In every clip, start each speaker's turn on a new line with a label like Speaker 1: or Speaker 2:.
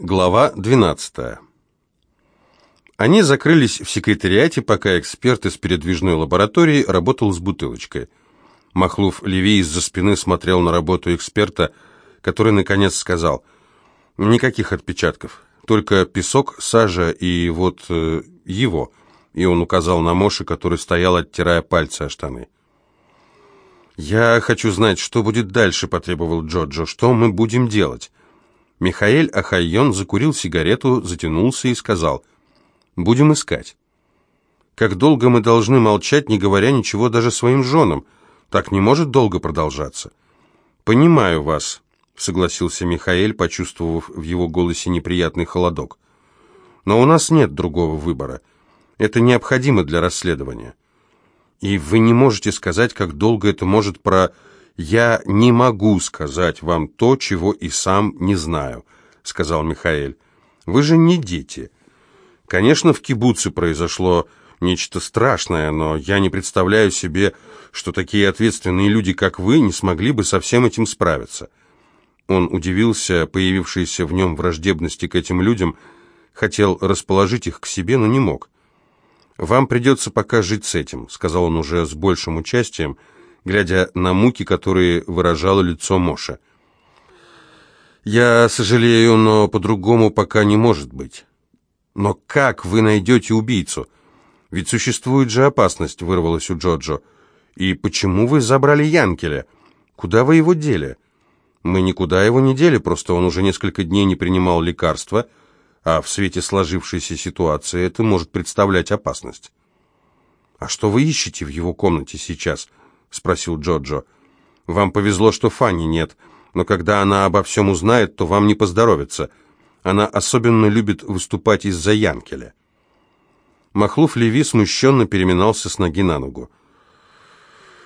Speaker 1: Глава 12. Они закрылись в секретариате, пока эксперт из передвижной лаборатории работал с бутылочкой. Махлув Леви из-за спины смотрел на работу эксперта, который наконец сказал «Никаких отпечатков, только песок, сажа и вот э, его», и он указал на Моши, который стоял, оттирая пальцы о штаны. «Я хочу знать, что будет дальше», — потребовал Джоджо, — «что мы будем делать?» Михаэль Ахайон закурил сигарету, затянулся и сказал, «Будем искать». «Как долго мы должны молчать, не говоря ничего даже своим женам? Так не может долго продолжаться». «Понимаю вас», — согласился Михаэль, почувствовав в его голосе неприятный холодок. «Но у нас нет другого выбора. Это необходимо для расследования. И вы не можете сказать, как долго это может про...» «Я не могу сказать вам то, чего и сам не знаю», — сказал Михаэль. «Вы же не дети. Конечно, в кибуце произошло нечто страшное, но я не представляю себе, что такие ответственные люди, как вы, не смогли бы со всем этим справиться». Он удивился появившейся в нем враждебности к этим людям, хотел расположить их к себе, но не мог. «Вам придется пока жить с этим», — сказал он уже с большим участием, — глядя на муки, которые выражало лицо Моша. «Я сожалею, но по-другому пока не может быть». «Но как вы найдете убийцу? Ведь существует же опасность», — вырвалось у Джоджо. «И почему вы забрали Янкеля? Куда вы его дели?» «Мы никуда его не дели, просто он уже несколько дней не принимал лекарства, а в свете сложившейся ситуации это может представлять опасность». «А что вы ищете в его комнате сейчас?» Спросил Джоджо. «Вам повезло, что Фанни нет, но когда она обо всем узнает, то вам не поздоровится. Она особенно любит выступать из-за Янкеля». Махлуф Леви смущенно переминался с ноги на ногу.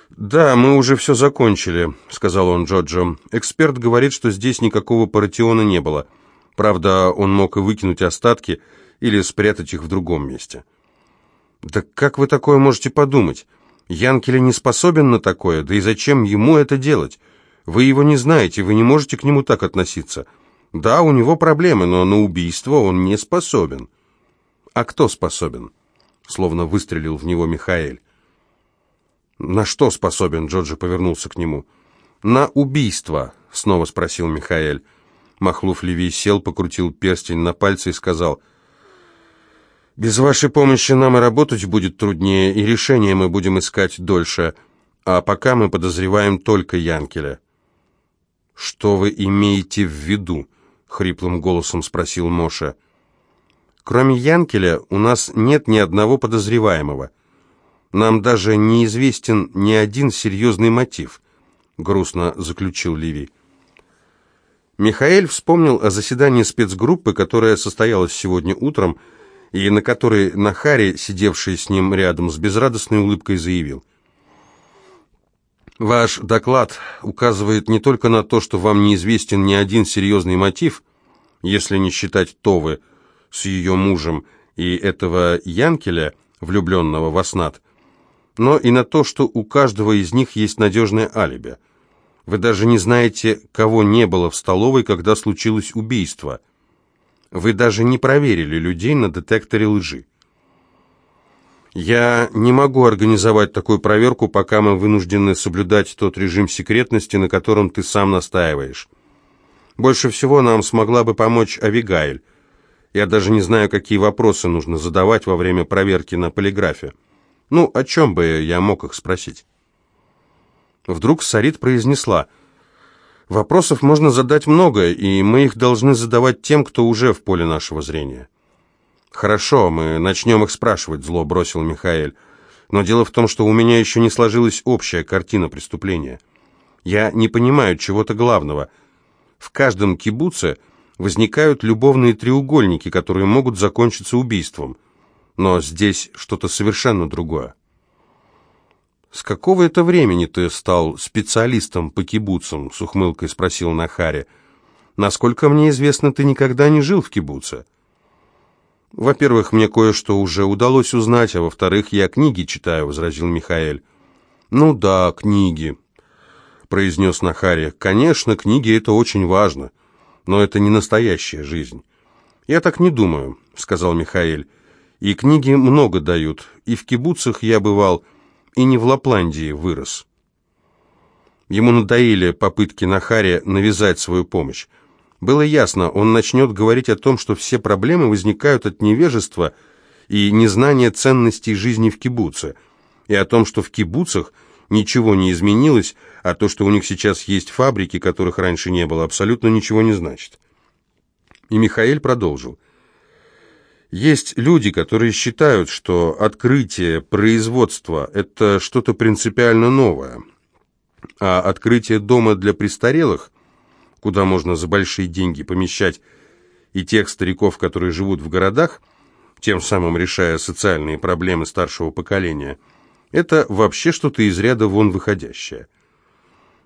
Speaker 1: «Да, мы уже все закончили», — сказал он Джоджо. «Эксперт говорит, что здесь никакого паратиона не было. Правда, он мог и выкинуть остатки или спрятать их в другом месте». «Да как вы такое можете подумать? Янкеля не способен на такое, да и зачем ему это делать? Вы его не знаете, вы не можете к нему так относиться. Да, у него проблемы, но на убийство он не способен. А кто способен? Словно выстрелил в него Михаэль. На что способен? Джорджи повернулся к нему. На убийство, снова спросил Михаэль. Махлуф Леви сел, покрутил перстень на пальце и сказал — без вашей помощи нам и работать будет труднее, и решение мы будем искать дольше, а пока мы подозреваем только Янкеля». «Что вы имеете в виду?» — хриплым голосом спросил Моша. «Кроме Янкеля у нас нет ни одного подозреваемого. Нам даже неизвестен ни один серьезный мотив», — грустно заключил Ливий. Михаэль вспомнил о заседании спецгруппы, которое состоялось сегодня утром, и на которой Нахари, сидевший с ним рядом, с безрадостной улыбкой заявил. «Ваш доклад указывает не только на то, что вам неизвестен ни один серьезный мотив, если не считать Товы с ее мужем и этого Янкеля, влюбленного в Аснат, но и на то, что у каждого из них есть надежное алиби. Вы даже не знаете, кого не было в столовой, когда случилось убийство». Вы даже не проверили людей на детекторе лжи. Я не могу организовать такую проверку, пока мы вынуждены соблюдать тот режим секретности, на котором ты сам настаиваешь. Больше всего нам смогла бы помочь Авигайль. Я даже не знаю, какие вопросы нужно задавать во время проверки на полиграфе. Ну, о чем бы я мог их спросить? Вдруг Сарит произнесла – Вопросов можно задать много, и мы их должны задавать тем, кто уже в поле нашего зрения. «Хорошо, мы начнем их спрашивать», — зло бросил Михаэль. «Но дело в том, что у меня еще не сложилась общая картина преступления. Я не понимаю чего-то главного. В каждом кибуце возникают любовные треугольники, которые могут закончиться убийством. Но здесь что-то совершенно другое. «С какого это времени ты стал специалистом по кибуцам?» — с ухмылкой спросил Нахари. «Насколько мне известно, ты никогда не жил в кибуце». «Во-первых, мне кое-что уже удалось узнать, а во-вторых, я книги читаю», — возразил Михаэль. «Ну да, книги», — произнес Нахари. «Конечно, книги — это очень важно, но это не настоящая жизнь. «Я так не думаю», — сказал Михаэль. «И книги много дают. И в кибуцах я бывал, и не в Лапландии вырос». Ему надоели попытки Нахари навязать свою помощь. Было ясно, он начнет говорить о том, что все проблемы возникают от невежества и незнания ценностей жизни в кибуце, и о том, что в кибуцах ничего не изменилось, а то, что у них сейчас есть фабрики, которых раньше не было, абсолютно ничего не значит. И Михаил продолжил. Есть люди, которые считают, что открытие производства – это что-то принципиально новое, а открытие дома для престарелых – куда можно за большие деньги помещать и тех стариков, которые живут в городах, тем самым решая социальные проблемы старшего поколения, это вообще что-то из ряда вон выходящее.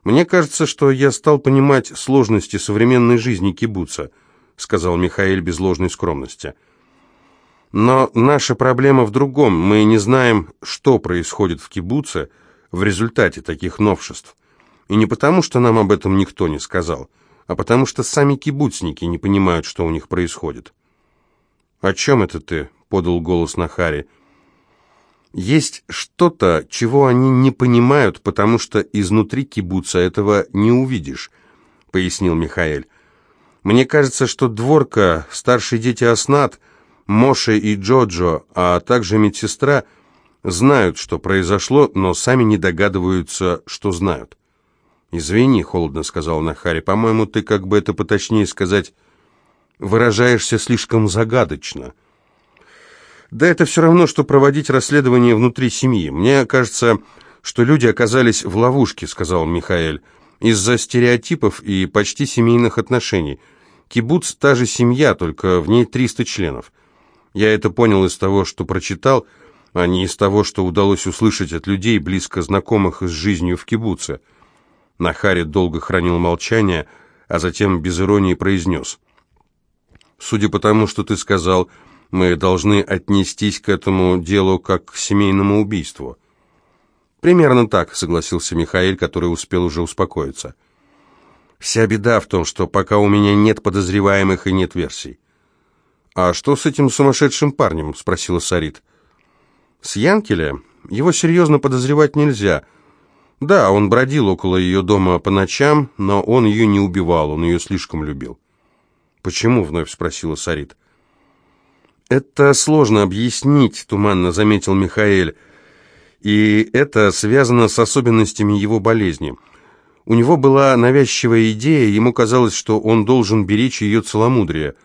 Speaker 1: «Мне кажется, что я стал понимать сложности современной жизни кибуца», сказал Михаил без ложной скромности. «Но наша проблема в другом. Мы не знаем, что происходит в кибуце в результате таких новшеств. И не потому, что нам об этом никто не сказал» а потому что сами кибуцники не понимают, что у них происходит. «О чем это ты?» — подал голос Нахари. «Есть что-то, чего они не понимают, потому что изнутри кибуца этого не увидишь», — пояснил Михаэль. «Мне кажется, что Дворка, старшие дети Аснат, Моше и Джоджо, а также медсестра знают, что произошло, но сами не догадываются, что знают». «Извини», — холодно сказал Нахари, — «по-моему, ты, как бы это поточнее сказать, выражаешься слишком загадочно». «Да это все равно, что проводить расследование внутри семьи. Мне кажется, что люди оказались в ловушке», — сказал Михаэль, «из-за стереотипов и почти семейных отношений. Кибуц — та же семья, только в ней 300 членов. Я это понял из того, что прочитал, а не из того, что удалось услышать от людей, близко знакомых с жизнью в кибуце». Нахари долго хранил молчание, а затем без иронии произнес. «Судя по тому, что ты сказал, мы должны отнестись к этому делу как к семейному убийству». «Примерно так», — согласился Михаил, который успел уже успокоиться. «Вся беда в том, что пока у меня нет подозреваемых и нет версий». «А что с этим сумасшедшим парнем?» — спросила Сарит. «С Янкеля? Его серьезно подозревать нельзя. Да, он бродил около ее дома по ночам, но он ее не убивал, он ее слишком любил. «Почему?» — вновь спросила Сарит. «Это сложно объяснить», — туманно заметил Михаэль. «И это связано с особенностями его болезни. У него была навязчивая идея, ему казалось, что он должен беречь ее целомудрие.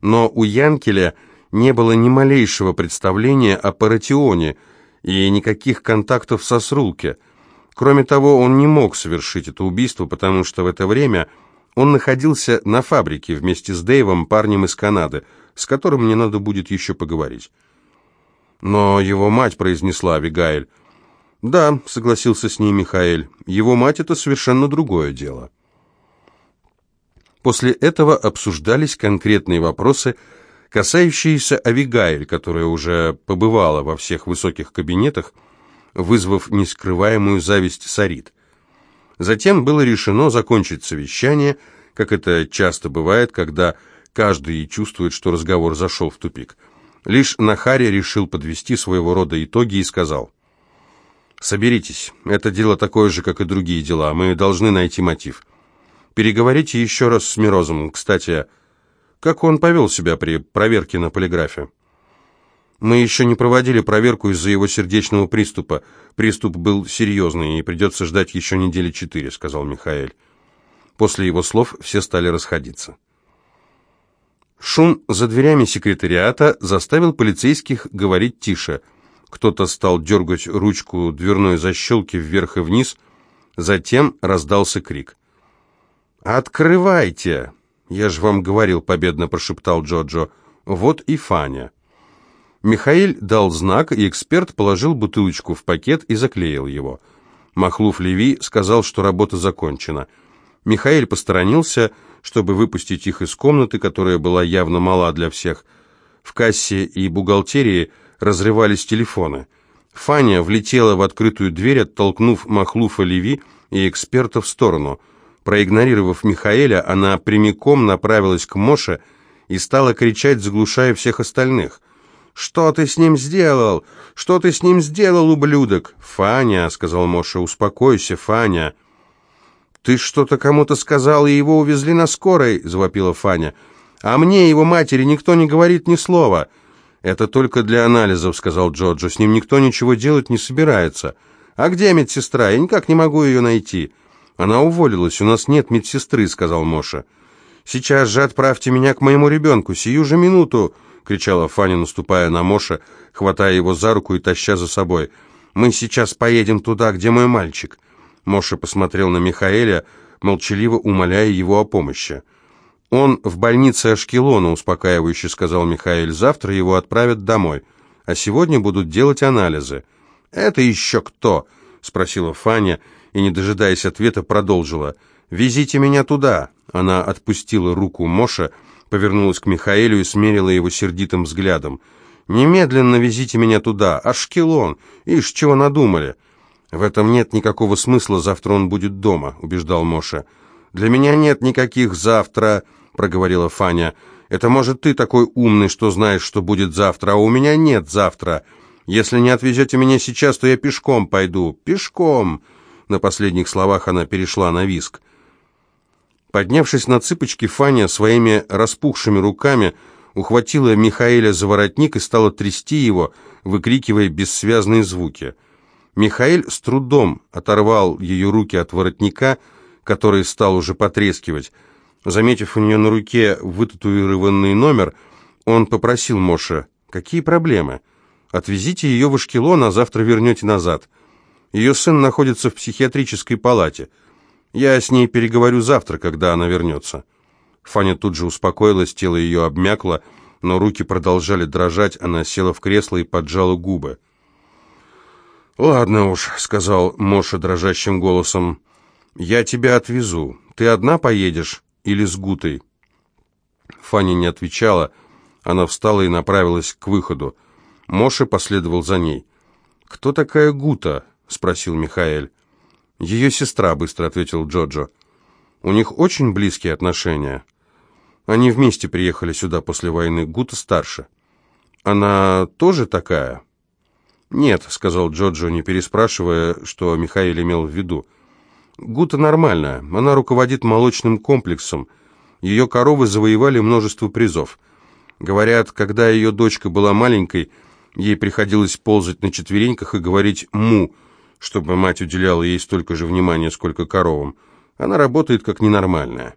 Speaker 1: Но у Янкеля не было ни малейшего представления о паратионе и никаких контактов со Срулке». Кроме того, он не мог совершить это убийство, потому что в это время он находился на фабрике вместе с Дэйвом, парнем из Канады, с которым мне надо будет еще поговорить. Но его мать произнесла Авигаэль. «Да», — согласился с ней Михаэль, — «его мать — это совершенно другое дело». После этого обсуждались конкретные вопросы, касающиеся Авигаэль, которая уже побывала во всех высоких кабинетах, вызвав нескрываемую зависть Сарит. Затем было решено закончить совещание, как это часто бывает, когда каждый чувствует, что разговор зашел в тупик. Лишь Нахари решил подвести своего рода итоги и сказал, «Соберитесь, это дело такое же, как и другие дела, мы должны найти мотив. Переговорите еще раз с Мирозом. Кстати, как он повел себя при проверке на полиграфе?» Мы еще не проводили проверку из-за его сердечного приступа. Приступ был серьезный, и придется ждать еще недели четыре», — сказал Михаэль. После его слов все стали расходиться. Шум за дверями секретариата заставил полицейских говорить тише. Кто-то стал дергать ручку дверной защелки вверх и вниз, затем раздался крик. «Открывайте!» «Я же вам говорил», — победно прошептал Джоджо. «Вот и Фаня». Михаил дал знак, и эксперт положил бутылочку в пакет и заклеил его. Махлуф Леви сказал, что работа закончена. Михаил посторонился, чтобы выпустить их из комнаты, которая была явно мала для всех. В кассе и бухгалтерии разрывались телефоны. Фаня влетела в открытую дверь, оттолкнув Махлуфа Леви и эксперта в сторону. Проигнорировав Михаэля, она прямиком направилась к Моше и стала кричать, заглушая всех остальных. «Что ты с ним сделал? Что ты с ним сделал, ублюдок?» «Фаня», — сказал Моша, — «успокойся, Фаня». «Ты что-то кому-то сказал, и его увезли на скорой», — завопила Фаня. «А мне, его матери, никто не говорит ни слова». «Это только для анализов», — сказал Джоджо. «С ним никто ничего делать не собирается». «А где медсестра? Я никак не могу ее найти». «Она уволилась, у нас нет медсестры», — сказал Моша. «Сейчас же отправьте меня к моему ребенку, сию же минуту!» — кричала Фаня, наступая на Моша, хватая его за руку и таща за собой. «Мы сейчас поедем туда, где мой мальчик». Моша посмотрел на Михаэля, молчаливо умоляя его о помощи. «Он в больнице Ашкелона», — успокаивающе сказал Михаэль. «Завтра его отправят домой, а сегодня будут делать анализы». «Это еще кто?» — спросила Фаня и, не дожидаясь ответа, продолжила. «Везите меня туда!» Она отпустила руку Моша, повернулась к Михаэлю и смерила его сердитым взглядом. «Немедленно везите меня туда, Ашкелон! Ишь, чего надумали!» «В этом нет никакого смысла, завтра он будет дома», — убеждал Моша. «Для меня нет никаких завтра», — проговорила Фаня. «Это, может, ты такой умный, что знаешь, что будет завтра, а у меня нет завтра. Если не отвезете меня сейчас, то я пешком пойду. Пешком!» На последних словах она перешла на виск. Поднявшись на цыпочки, Фаня своими распухшими руками ухватила Михаэля за воротник и стала трясти его, выкрикивая бессвязные звуки. Михаэль с трудом оторвал ее руки от воротника, который стал уже потрескивать. Заметив у нее на руке вытатуированный номер, он попросил Моше, «Какие проблемы? Отвезите ее в Ашкелон, а завтра вернете назад. Ее сын находится в психиатрической палате». Я с ней переговорю завтра, когда она вернется». Фаня тут же успокоилась, тело ее обмякло, но руки продолжали дрожать, она села в кресло и поджала губы. «Ладно уж», — сказал Моша дрожащим голосом, — «я тебя отвезу. Ты одна поедешь или с Гутой?» Фаня не отвечала, она встала и направилась к выходу. Моша последовал за ней. «Кто такая Гута?» — спросил Михаэль. «Ее сестра», — быстро ответил Джоджо. «У них очень близкие отношения. Они вместе приехали сюда после войны. Гута старше. Она тоже такая?» «Нет», — сказал Джоджо, не переспрашивая, что Михаил имел в виду. «Гута нормальная. Она руководит молочным комплексом. Ее коровы завоевали множество призов. Говорят, когда ее дочка была маленькой, ей приходилось ползать на четвереньках и говорить «му», чтобы мать уделяла ей столько же внимания, сколько коровам. Она работает как ненормальная.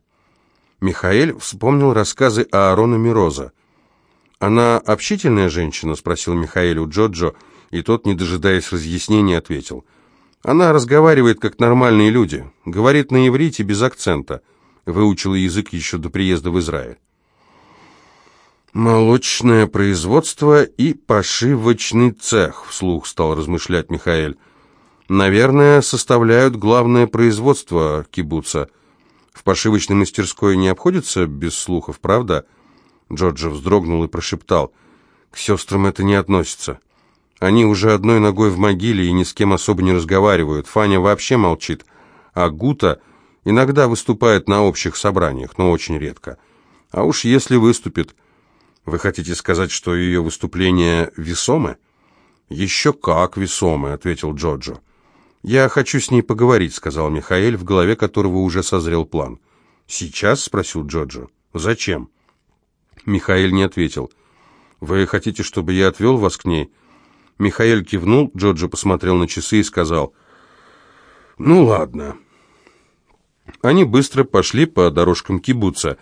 Speaker 1: Михаэль вспомнил рассказы Аарона Мироза. «Она общительная женщина?» — спросил Михаэль у Джоджо, и тот, не дожидаясь разъяснений, ответил. «Она разговаривает, как нормальные люди, говорит на иврите без акцента, выучила язык еще до приезда в Израиль». «Молочное производство и пошивочный цех», — вслух стал размышлять Михаэль. Наверное, составляют главное производство кибуца. В пошивочной мастерской не обходится без слухов, правда? Джорджа вздрогнул и прошептал. К сестрам это не относится. Они уже одной ногой в могиле и ни с кем особо не разговаривают. Фаня вообще молчит. А Гута иногда выступает на общих собраниях, но очень редко. А уж если выступит... Вы хотите сказать, что ее выступления весомы? «Еще как весомы», — ответил Джоджо. «Я хочу с ней поговорить», — сказал Михаэль, в голове которого уже созрел план. «Сейчас?» — спросил Джоджо. «Зачем?» Михаэль не ответил. «Вы хотите, чтобы я отвел вас к ней?» Михаэль кивнул, Джоджо посмотрел на часы и сказал. «Ну ладно». Они быстро пошли по дорожкам кибуца.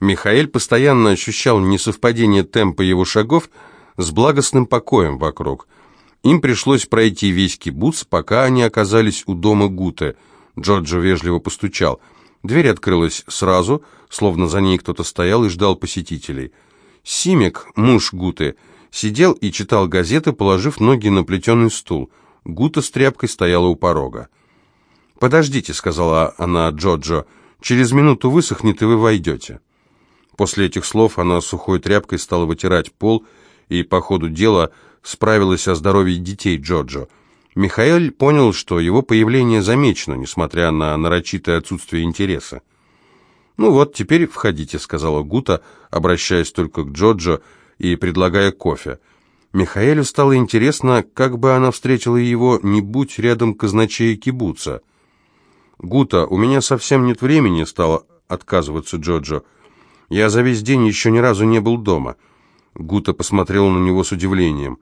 Speaker 1: Михаэль постоянно ощущал несовпадение темпа его шагов с благостным покоем вокруг — им пришлось пройти весь кибуц, пока они оказались у дома Гуте. Джорджо вежливо постучал. Дверь открылась сразу, словно за ней кто-то стоял и ждал посетителей. Симек, муж Гуты, сидел и читал газеты, положив ноги на плетеный стул. Гута с тряпкой стояла у порога. «Подождите», — сказала она Джоджо, — «через минуту высохнет, и вы войдете». После этих слов она сухой тряпкой стала вытирать пол, и по ходу дела справилась о здоровье детей Джоджо. Михаил понял, что его появление замечено, несмотря на нарочитое отсутствие интереса. «Ну вот, теперь входите», — сказала Гута, обращаясь только к Джоджо и предлагая кофе. Михаэлю стало интересно, как бы она встретила его, не будь рядом казначея кибуца. «Гута, у меня совсем нет времени», — стала отказываться Джоджо. «Я за весь день еще ни разу не был дома». Гута посмотрела на него с удивлением.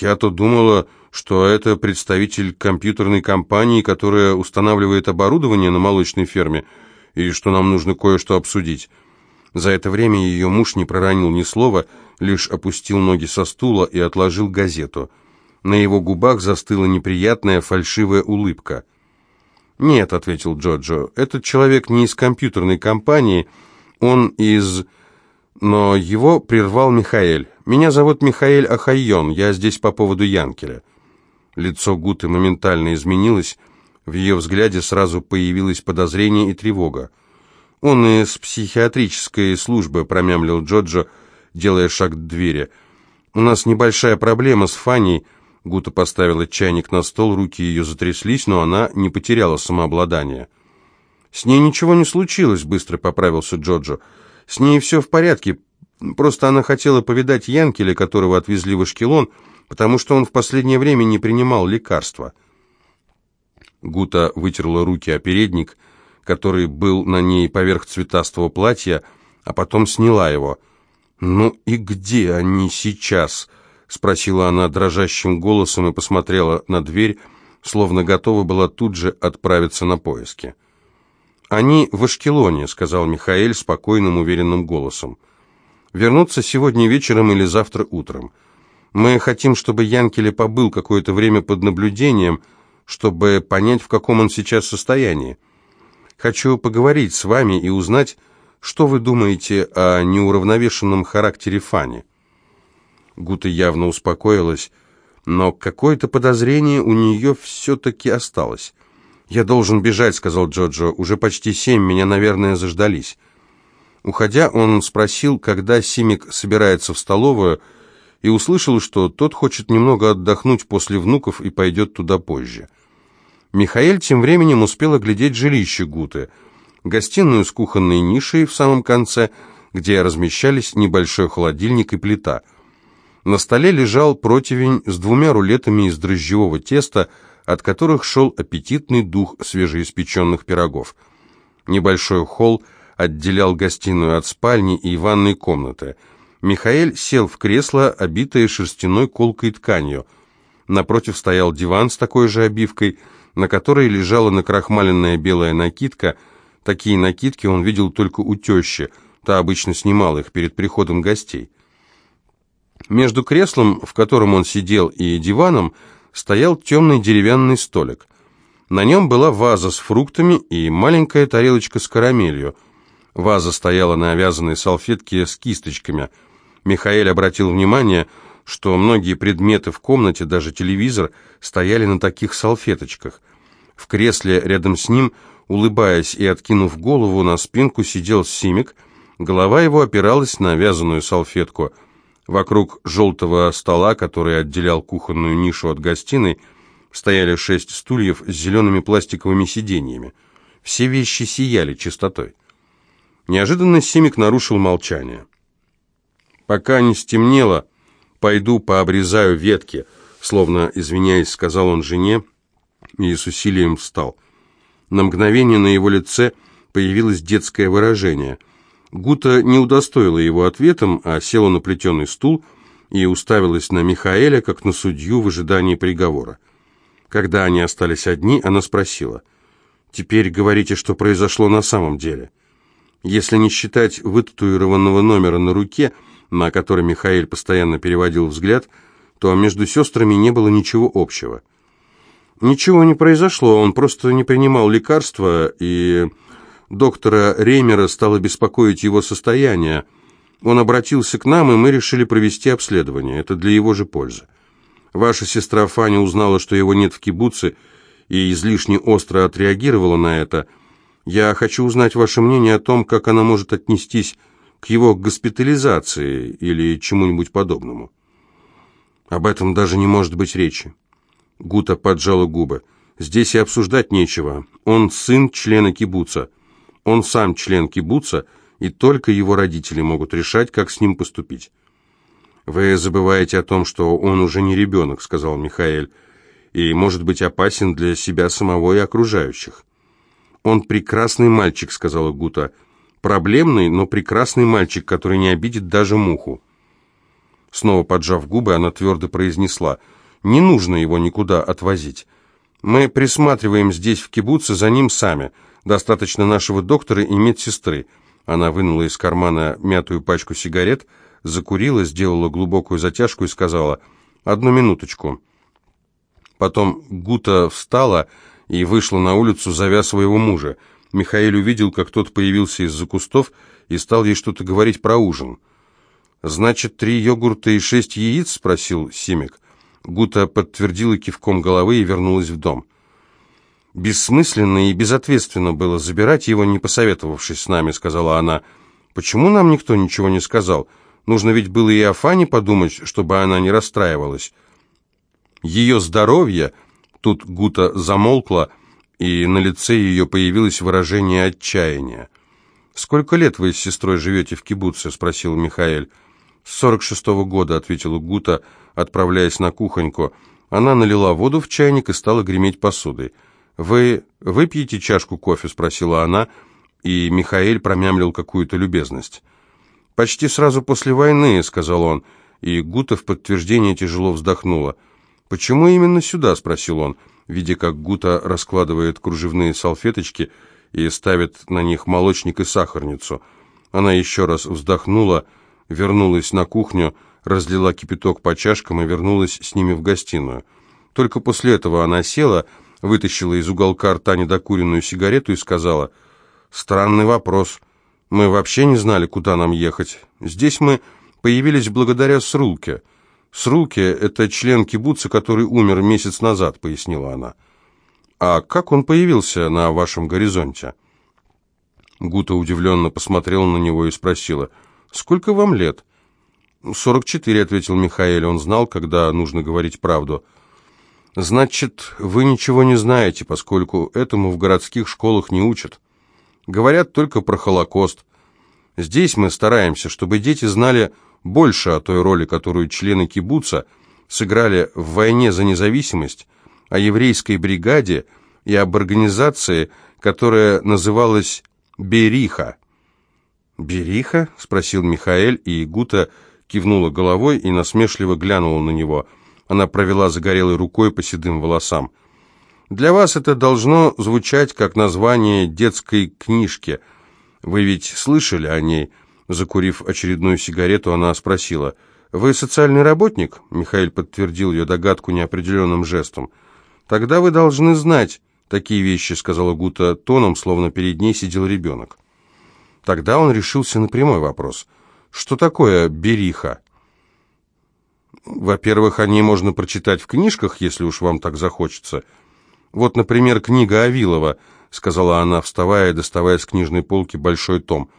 Speaker 1: «Я-то думала, что это представитель компьютерной компании, которая устанавливает оборудование на молочной ферме, и что нам нужно кое-что обсудить». За это время ее муж не проронил ни слова, лишь опустил ноги со стула и отложил газету. На его губах застыла неприятная фальшивая улыбка. «Нет», — ответил Джоджо, — «этот человек не из компьютерной компании, он из...» Но его прервал Михаэль. «Меня зовут Михаэль Ахайон, я здесь по поводу Янкеля». Лицо Гуты моментально изменилось, в ее взгляде сразу появилось подозрение и тревога. «Он из психиатрической службы», — промямлил Джоджо, делая шаг к двери. «У нас небольшая проблема с Фаней». Гута поставила чайник на стол, руки ее затряслись, но она не потеряла самообладание. «С ней ничего не случилось», — быстро поправился Джоджо. «С ней все в порядке, просто она хотела повидать Янкеля, которого отвезли в Ашкелон, потому что он в последнее время не принимал лекарства». Гута вытерла руки о передник, — который был на ней поверх цветастого платья, а потом сняла его. «Ну и где они сейчас?» — спросила она дрожащим голосом и посмотрела на дверь, словно готова была тут же отправиться на поиски. «Они в Ашкелоне», — сказал Михаэль спокойным, уверенным голосом. «Вернуться сегодня вечером или завтра утром. Мы хотим, чтобы Янкеле побыл какое-то время под наблюдением, чтобы понять, в каком он сейчас состоянии. Хочу поговорить с вами и узнать, что вы думаете о неуравновешенном характере Фани». Гута явно успокоилась, но какое-то подозрение у нее все-таки осталось. «Я должен бежать», — сказал Джоджо. «Уже почти семь, меня, наверное, заждались». Уходя, он спросил, когда Симик собирается в столовую, и услышал, что тот хочет немного отдохнуть после внуков и пойдет туда позже. Михаэль тем временем успел оглядеть жилище Гуты, гостиную с кухонной нишей в самом конце, где размещались небольшой холодильник и плита. На столе лежал противень с двумя рулетами из дрожжевого теста, от которых шел аппетитный дух свежеиспеченных пирогов. Небольшой холл отделял гостиную от спальни и ванной комнаты. Михаэль сел в кресло, обитое шерстяной колкой тканью. Напротив стоял диван с такой же обивкой – на которой лежала накрахмаленная белая накидка. Такие накидки он видел только у тещи, та обычно снимала их перед приходом гостей. Между креслом, в котором он сидел, и диваном стоял темный деревянный столик. На нем была ваза с фруктами и маленькая тарелочка с карамелью. Ваза стояла на овязанной салфетке с кисточками. Михаил обратил внимание, что многие предметы в комнате, даже телевизор, стояли на таких салфеточках. В кресле рядом с ним, улыбаясь и откинув голову на спинку, сидел Симик, голова его опиралась на вязаную салфетку. Вокруг желтого стола, который отделял кухонную нишу от гостиной, стояли шесть стульев с зелеными пластиковыми сиденьями. Все вещи сияли чистотой. Неожиданно Симик нарушил молчание. Пока не стемнело, «Пойду пообрезаю ветки», словно извиняясь, сказал он жене и с усилием встал. На мгновение на его лице появилось детское выражение. Гута не удостоила его ответом, а села на плетеный стул и уставилась на Михаэля, как на судью в ожидании приговора. Когда они остались одни, она спросила, «Теперь говорите, что произошло на самом деле. Если не считать вытатуированного номера на руке, — на который Михаил постоянно переводил взгляд, то между сестрами не было ничего общего. Ничего не произошло, он просто не принимал лекарства, и доктора Реймера стало беспокоить его состояние. Он обратился к нам, и мы решили провести обследование. Это для его же пользы. Ваша сестра Фаня узнала, что его нет в кибуце, и излишне остро отреагировала на это. Я хочу узнать ваше мнение о том, как она может отнестись к его госпитализации или чему-нибудь подобному. Об этом даже не может быть речи. Гута поджала губы. Здесь и обсуждать нечего. Он сын члена кибуца. Он сам член кибуца, и только его родители могут решать, как с ним поступить. «Вы забываете о том, что он уже не ребенок», — сказал Михаэль, «и может быть опасен для себя самого и окружающих». «Он прекрасный мальчик», — сказала Гута. «Проблемный, но прекрасный мальчик, который не обидит даже муху». Снова поджав губы, она твердо произнесла, «Не нужно его никуда отвозить. Мы присматриваем здесь, в кибуце, за ним сами. Достаточно нашего доктора и медсестры». Она вынула из кармана мятую пачку сигарет, закурила, сделала глубокую затяжку и сказала, «Одну минуточку». Потом Гута встала и вышла на улицу, зовя своего мужа. Михаил увидел, как тот появился из-за кустов и стал ей что-то говорить про ужин. «Значит, три йогурта и шесть яиц?» — спросил Симик. Гута подтвердила кивком головы и вернулась в дом. «Бессмысленно и безответственно было забирать его, не посоветовавшись с нами», — сказала она. «Почему нам никто ничего не сказал? Нужно ведь было и о Фане подумать, чтобы она не расстраивалась». Ее здоровье... Тут Гута замолкла, и на лице ее появилось выражение отчаяния. «Сколько лет вы с сестрой живете в кибуце?» — спросил Михаэль. «С сорок шестого года», — ответила Гута, отправляясь на кухоньку. Она налила воду в чайник и стала греметь посудой. «Вы выпьете чашку кофе?» — спросила она, и Михаэль промямлил какую-то любезность. «Почти сразу после войны», — сказал он, и Гута в подтверждение тяжело вздохнула. «Почему именно сюда?» — спросил он, видя, как Гута раскладывает кружевные салфеточки и ставит на них молочник и сахарницу. Она еще раз вздохнула, — вернулась на кухню, разлила кипяток по чашкам и вернулась с ними в гостиную. Только после этого она села, вытащила из уголка рта недокуренную сигарету и сказала, «Странный вопрос. Мы вообще не знали, куда нам ехать. Здесь мы появились благодаря Срулке. Срулке — это член кибуца, который умер месяц назад», — пояснила она. «А как он появился на вашем горизонте?» Гута удивленно посмотрела на него и спросила, — «Сколько вам лет?» «Сорок четыре», — ответил Михаил. Он знал, когда нужно говорить правду. «Значит, вы ничего не знаете, поскольку этому в городских школах не учат. Говорят только про Холокост. Здесь мы стараемся, чтобы дети знали больше о той роли, которую члены кибуца сыграли в войне за независимость, о еврейской бригаде и об организации, которая называлась «Бериха». «Бериха?» — спросил Михаэль, и Гута кивнула головой и насмешливо глянула на него. Она провела загорелой рукой по седым волосам. «Для вас это должно звучать как название детской книжки. Вы ведь слышали о ней?» Закурив очередную сигарету, она спросила. «Вы социальный работник?» Михаил подтвердил ее догадку неопределенным жестом. «Тогда вы должны знать такие вещи», — сказала Гута тоном, словно перед ней сидел ребенок. Тогда он решился на прямой вопрос. Что такое бериха? Во-первых, о ней можно прочитать в книжках, если уж вам так захочется. Вот, например, книга Авилова, сказала она, вставая и доставая с книжной полки большой том.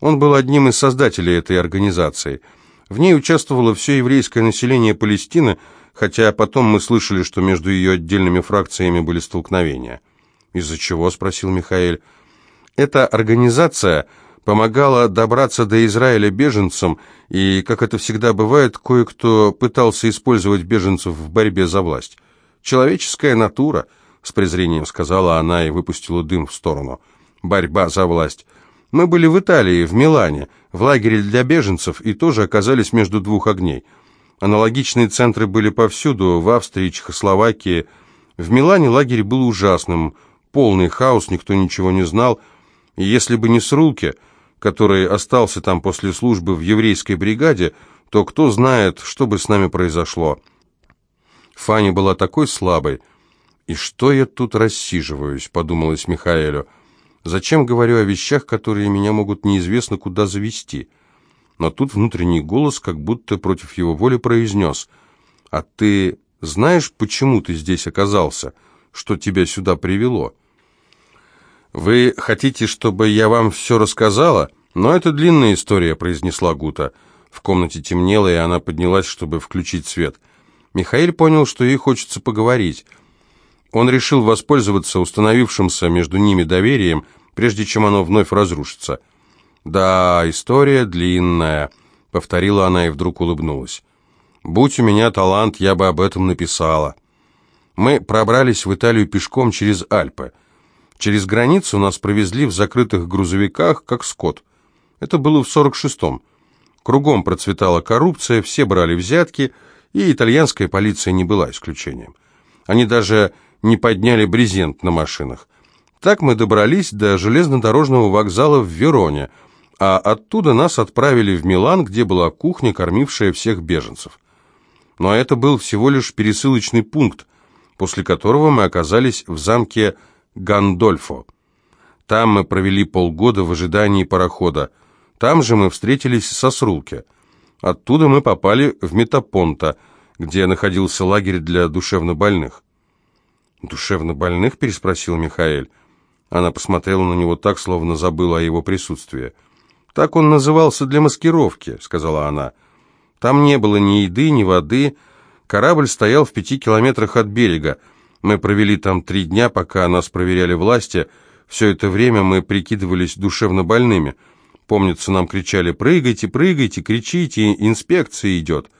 Speaker 1: Он был одним из создателей этой организации. В ней участвовало все еврейское население Палестины, хотя потом мы слышали, что между ее отдельными фракциями были столкновения. «Из-за чего?» – спросил Михаил. «Эта организация помогала добраться до Израиля беженцам, и, как это всегда бывает, кое-кто пытался использовать беженцев в борьбе за власть. «Человеческая натура», — с презрением сказала она и выпустила дым в сторону. «Борьба за власть. Мы были в Италии, в Милане, в лагере для беженцев, и тоже оказались между двух огней. Аналогичные центры были повсюду, в Австрии, Чехословакии. В Милане лагерь был ужасным, полный хаос, никто ничего не знал, если бы не Срулки который остался там после службы в еврейской бригаде, то кто знает, что бы с нами произошло. Фаня была такой слабой. «И что я тут рассиживаюсь?» — подумалось Михаэлю. «Зачем говорю о вещах, которые меня могут неизвестно куда завести?» Но тут внутренний голос как будто против его воли произнес. «А ты знаешь, почему ты здесь оказался? Что тебя сюда привело?» «Вы хотите, чтобы я вам все рассказала?» «Но это длинная история», — произнесла Гута. В комнате темнело, и она поднялась, чтобы включить свет. Михаил понял, что ей хочется поговорить. Он решил воспользоваться установившимся между ними доверием, прежде чем оно вновь разрушится. «Да, история длинная», — повторила она и вдруг улыбнулась. «Будь у меня талант, я бы об этом написала». Мы пробрались в Италию пешком через Альпы. Через границу нас провезли в закрытых грузовиках, как скот. Это было в 46-м. Кругом процветала коррупция, все брали взятки, и итальянская полиция не была исключением. Они даже не подняли брезент на машинах. Так мы добрались до железнодорожного вокзала в Вероне, а оттуда нас отправили в Милан, где была кухня, кормившая всех беженцев. Но это был всего лишь пересылочный пункт, после которого мы оказались в замке Гандольфо. Там мы провели полгода в ожидании парохода. Там же мы встретились со Срулке. Оттуда мы попали в Метапонта, где находился лагерь для душевнобольных. «Душевнобольных?» – переспросил Михаэль. Она посмотрела на него так, словно забыла о его присутствии. «Так он назывался для маскировки», — сказала она. «Там не было ни еды, ни воды. Корабль стоял в пяти километрах от берега. Мы провели там три дня, пока нас проверяли власти. Все это время мы прикидывались душевно больными. Помнится, нам кричали «Прыгайте, прыгайте, кричите, инспекция идет».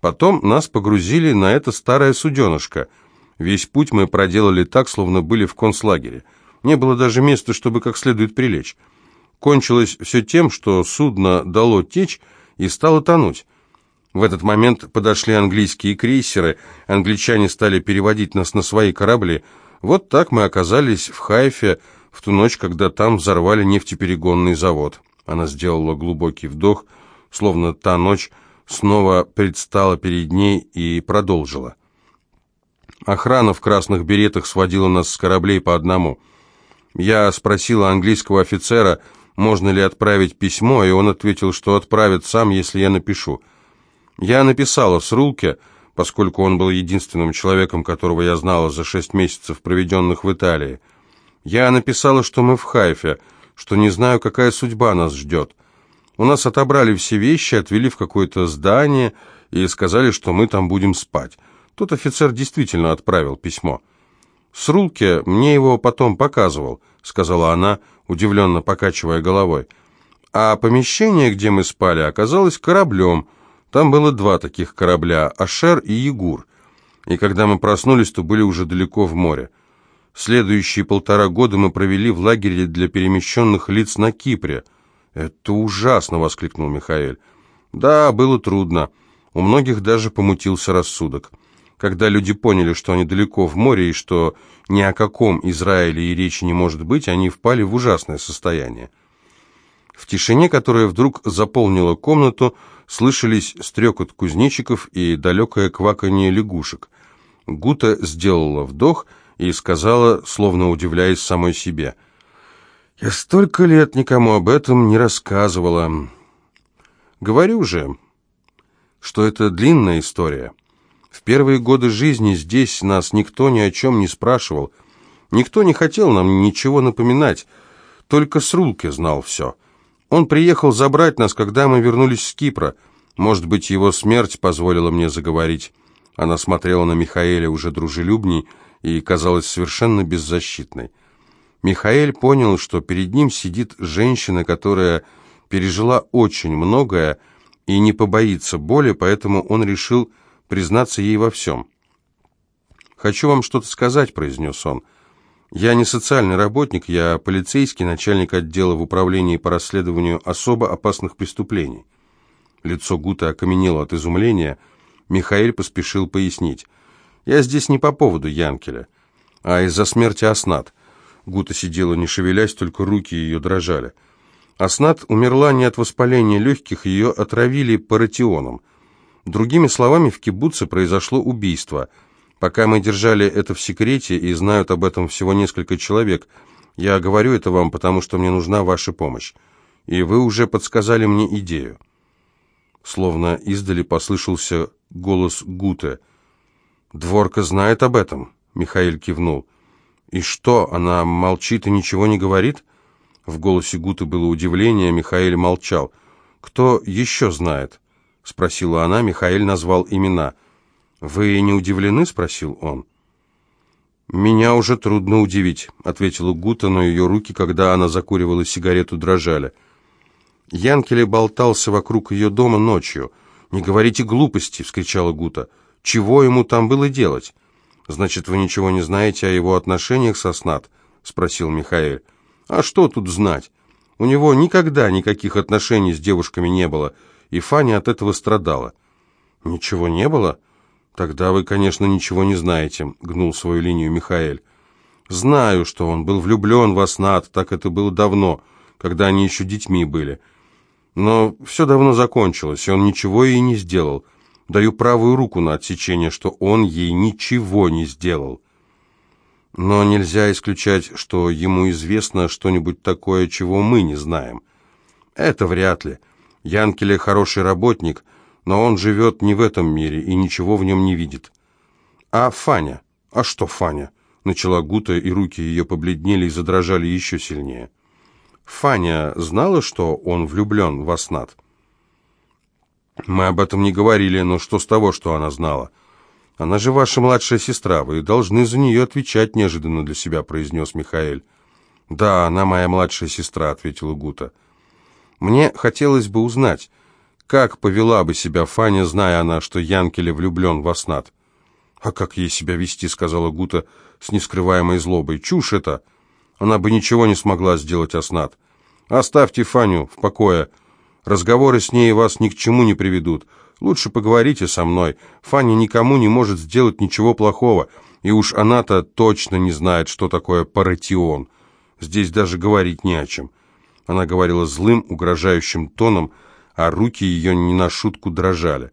Speaker 1: Потом нас погрузили на это старое суденышко. Весь путь мы проделали так, словно были в концлагере. Не было даже места, чтобы как следует прилечь. Кончилось все тем, что судно дало течь и стало тонуть. В этот момент подошли английские крейсеры, англичане стали переводить нас на свои корабли. Вот так мы оказались в Хайфе в ту ночь, когда там взорвали нефтеперегонный завод. Она сделала глубокий вдох, словно та ночь снова предстала перед ней и продолжила. Охрана в красных беретах сводила нас с кораблей по одному – я спросила английского офицера, можно ли отправить письмо, и он ответил, что отправит сам, если я напишу. Я написала с Рулке, поскольку он был единственным человеком, которого я знала за шесть месяцев, проведенных в Италии. Я написала, что мы в Хайфе, что не знаю, какая судьба нас ждет. У нас отобрали все вещи, отвели в какое-то здание и сказали, что мы там будем спать. Тот офицер действительно отправил письмо. «С Рулке мне его потом показывал», — сказала она, удивленно покачивая головой. «А помещение, где мы спали, оказалось кораблем. Там было два таких корабля, Ашер и Егур. И когда мы проснулись, то были уже далеко в море. Следующие полтора года мы провели в лагере для перемещенных лиц на Кипре». «Это ужасно!» — воскликнул Михаэль. «Да, было трудно. У многих даже помутился рассудок». Когда люди поняли, что они далеко в море и что ни о каком Израиле и речи не может быть, они впали в ужасное состояние. В тишине, которая вдруг заполнила комнату, слышались стрекот кузнечиков и далекое кваканье лягушек. Гута сделала вдох и сказала, словно удивляясь самой себе, «Я столько лет никому об этом не рассказывала. Говорю же, что это длинная история». В первые годы жизни здесь нас никто ни о чем не спрашивал. Никто не хотел нам ничего напоминать. Только Срулке знал все. Он приехал забрать нас, когда мы вернулись с Кипра. Может быть, его смерть позволила мне заговорить. Она смотрела на Михаэля уже дружелюбней и казалась совершенно беззащитной. Михаэль понял, что перед ним сидит женщина, которая пережила очень многое и не побоится боли, поэтому он решил признаться ей во всем. «Хочу вам что-то сказать», — произнес он. «Я не социальный работник, я полицейский, начальник отдела в управлении по расследованию особо опасных преступлений». Лицо Гута окаменело от изумления. Михаил поспешил пояснить. «Я здесь не по поводу Янкеля, а из-за смерти Аснат». Гута сидела не шевелясь, только руки ее дрожали. Аснат умерла не от воспаления легких, ее отравили паратионом. Другими словами, в кибуце произошло убийство. Пока мы держали это в секрете, и знают об этом всего несколько человек, я говорю это вам, потому что мне нужна ваша помощь. И вы уже подсказали мне идею. Словно издали послышался голос Гуте. «Дворка знает об этом?» Михаил кивнул. «И что, она молчит и ничего не говорит?» В голосе Гуты было удивление, Михаил молчал. «Кто еще знает?» — спросила она. Михаил назвал имена. «Вы не удивлены?» — спросил он. «Меня уже трудно удивить», — ответила Гута, но ее руки, когда она закуривала сигарету, дрожали. Янкеле болтался вокруг ее дома ночью. «Не говорите глупости!» — вскричала Гута. «Чего ему там было делать?» «Значит, вы ничего не знаете о его отношениях со Снат?» — спросил Михаил. «А что тут знать? У него никогда никаких отношений с девушками не было, и Фаня от этого страдала». «Ничего не было?» «Тогда вы, конечно, ничего не знаете», — гнул свою линию Михаил. «Знаю, что он был влюблен в Аснат, так это было давно, когда они еще детьми были. Но все давно закончилось, и он ничего ей не сделал. Даю правую руку на отсечение, что он ей ничего не сделал. Но нельзя исключать, что ему известно что-нибудь такое, чего мы не знаем. Это вряд ли. Янкеле хороший работник, но он живет не в этом мире и ничего в нем не видит. А Фаня? А что Фаня? Начала Гута, и руки ее побледнели и задрожали еще сильнее. Фаня знала, что он влюблен в Аснат? Мы об этом не говорили, но что с того, что она знала? Она же ваша младшая сестра, вы должны за нее отвечать, неожиданно для себя произнес Михаил. Да, она моя младшая сестра, ответила Гута. Мне хотелось бы узнать, как повела бы себя Фаня, зная она, что Янкеле влюблен в Аснат. «А как ей себя вести?» — сказала Гута с нескрываемой злобой. «Чушь это! Она бы ничего не смогла сделать Аснат. Оставьте Фаню в покое. Разговоры с ней вас ни к чему не приведут. Лучше поговорите со мной. Фаня никому не может сделать ничего плохого, и уж она-то точно не знает, что такое паратион. Здесь даже говорить не о чем». Она говорила злым, угрожающим тоном, а руки ее не на шутку дрожали.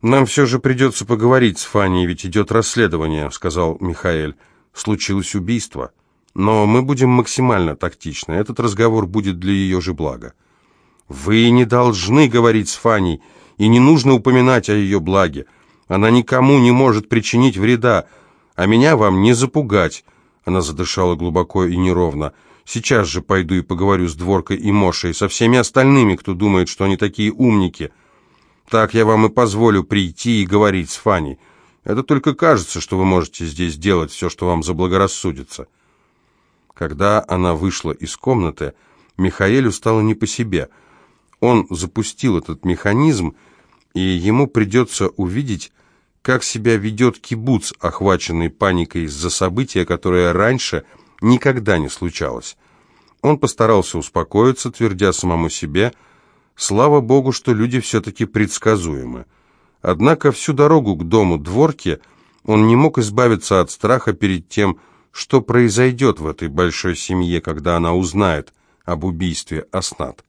Speaker 1: «Нам все же придется поговорить с Фаней, ведь идет расследование», — сказал Михаэль. «Случилось убийство. Но мы будем максимально тактичны. Этот разговор будет для ее же блага». «Вы не должны говорить с Фаней, и не нужно упоминать о ее благе. Она никому не может причинить вреда, а меня вам не запугать». Она задышала глубоко и неровно. «Сейчас же пойду и поговорю с Дворкой и Мошей, со всеми остальными, кто думает, что они такие умники. Так я вам и позволю прийти и говорить с Фаней. Это только кажется, что вы можете здесь делать все, что вам заблагорассудится». Когда она вышла из комнаты, Михаэлю стало не по себе – он запустил этот механизм, и ему придется увидеть, как себя ведет кибуц, охваченный паникой из-за события, которое раньше никогда не случалось. Он постарался успокоиться, твердя самому себе, слава богу, что люди все-таки предсказуемы. Однако всю дорогу к дому дворки он не мог избавиться от страха перед тем, что произойдет в этой большой семье, когда она узнает об убийстве Аснат.